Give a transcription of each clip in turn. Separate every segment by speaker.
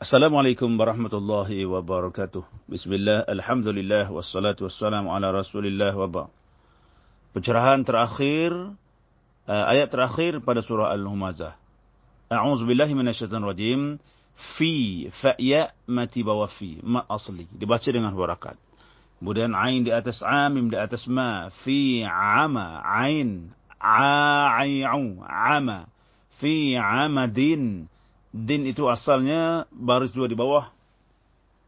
Speaker 1: Assalamualaikum warahmatullahi wabarakatuh. Bismillah, Alhamdulillah, wassalatu wassalamu ala rasulillah wabak. Pencerahan terakhir, uh, ayat terakhir pada surah Al-Humazah. A'udzubillahi minasyaitan rajim. Fi, fa'ya, mati bawa fi. Ma asli. Dibaca dengan hurakat. Kemudian ain di atas amim di atas ma. Fi, ama, ain, a'ay'u, ama. Fi, amadin. Din itu asalnya baris dua di bawah.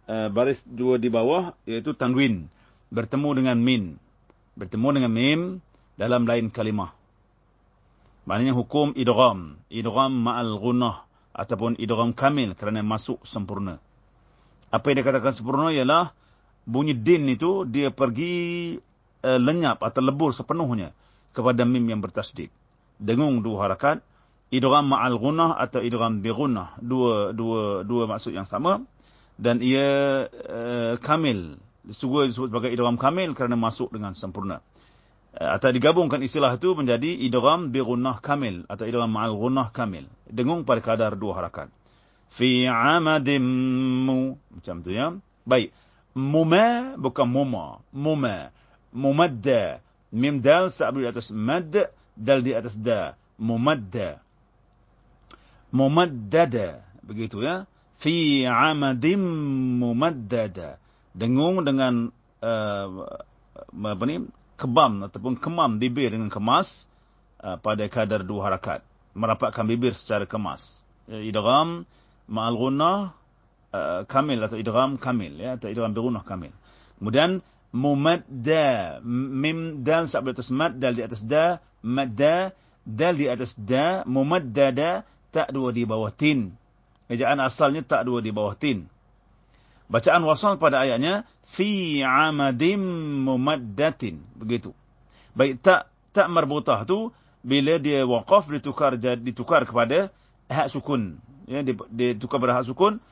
Speaker 1: Uh, baris dua di bawah iaitu tanwin. Bertemu dengan min. Bertemu dengan mim dalam lain kalimah. Maknanya hukum idgham. Idgham ma'al gunnah. Ataupun idgham kamil kerana masuk sempurna. Apa yang dikatakan sempurna ialah bunyi din itu dia pergi uh, lenyap atau lebur sepenuhnya kepada mim yang bertasdid. Dengung dua harakat idgham ma'al gunnah atau idgham bi gunnah dua dua dua maksud yang sama. Dan ia uh, kamil. Disebut disebut sebagai idgham kamil kerana masuk dengan sempurna. Uh, atau digabungkan istilah itu menjadi idgham bi gunnah kamil atau idgham ma'al gunnah kamil. Dengung pada kadar dua harakat. Fi amadim macam tu ya. Baik. Muma bukan muma. Muma. Mumadda. Mim dal sa'bu di atas mad dal di atas da. Mumadda mumaddada. Begitu ya. Fi amadim mumaddada. Dengung dengan uh, apa ni kebam ataupun kemam bibir dengan kemas uh, pada kadar dua harakat. Merapatkan bibir secara kemas. Uh, idgham ma'al ghunnah uh, kamil atau idgham kamil ya atau idgham bi ghunnah kamil. Kemudian mumadda mim dal atas mad dal di atas da madda dal di atas da mumaddada tak dua di bawah tin. Ejaan asalnya tak dua di bawah tin. Bacaan wasal pada ayatnya fi amadim mumaddatin. Begitu. Baik tak tak marbutah tu bila dia waqaf ditukar ditukar kepada hak sukun. Ya ditukar pada hak sukun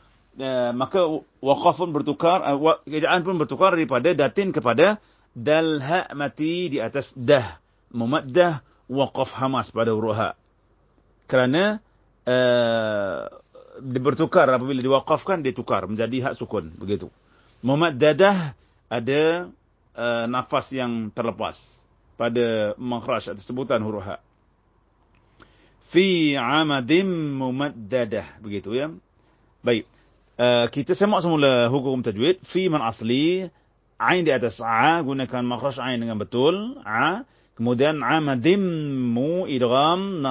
Speaker 1: uh, maka waqaf pun bertukar uh, ejaan pun bertukar daripada datin kepada dal ha mati di atas dah mumaddah waqaf hamas pada huruf ha. Kerana uh, bertukar apabila diwakafkan dia tukar menjadi hak sukun begitu. Muhammad dadah ada uh, nafas yang terlepas pada makhraj atau sebutan huruf ha. Fi amadim mumaddadah begitu ya. Baik. Uh, kita semak semula hukum tajwid fi man asli ain di atas a gunakan makhraj ain dengan betul a Kemudian amadim mu idgham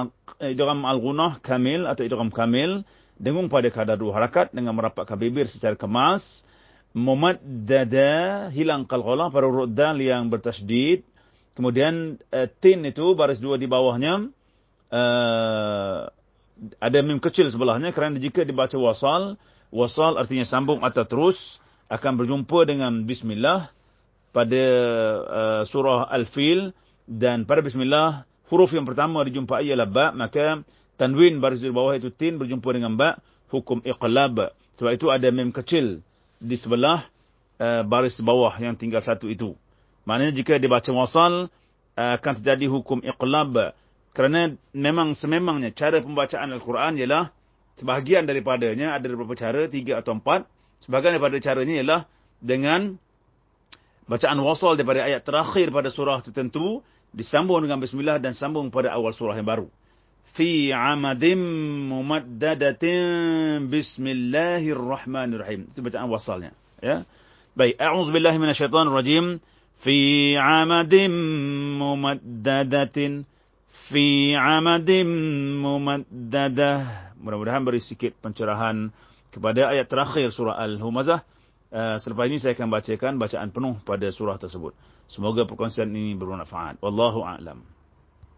Speaker 1: idgham al-gunah kamil atau idgham kamil dengung pada kadar dua harakat dengan merapatkan bibir secara kemas. Mumaddada hilang qalqalah pada huruf dal yang bertasydid. Kemudian uh, tin itu baris dua di bawahnya uh, ada mim kecil sebelahnya kerana jika dibaca wasal, wasal artinya sambung atau terus akan berjumpa dengan bismillah pada uh, surah Al-Fil dan pada bismillah huruf yang pertama dijumpai ialah ba maka tanwin baris di bawah itu tin berjumpa dengan ba hukum iqlab. Sebab itu ada mem kecil di sebelah uh, baris bawah yang tinggal satu itu. Maknanya jika dibaca wasal uh, akan terjadi hukum iqlab. Kerana memang sememangnya cara pembacaan al-Quran ialah sebahagian daripadanya ada beberapa cara tiga atau empat. Sebahagian daripada caranya ialah dengan bacaan wasal daripada ayat terakhir pada surah tertentu disambung dengan bismillah dan sambung pada awal surah yang baru. Fi amadim mumaddadatin bismillahirrahmanirrahim. Itu bacaan wasalnya. Ya. Baik. A'udzubillahi minasyaitonirrajim. Fi amadim mumaddadatin. Fi amadim mumaddadah. Mudah-mudahan beri sedikit pencerahan kepada ayat terakhir surah Al-Humazah. Uh, selepas ini saya akan bacakan bacaan penuh pada surah tersebut. Semoga perkongsian ini bermanfaat. Wallahu a'lam.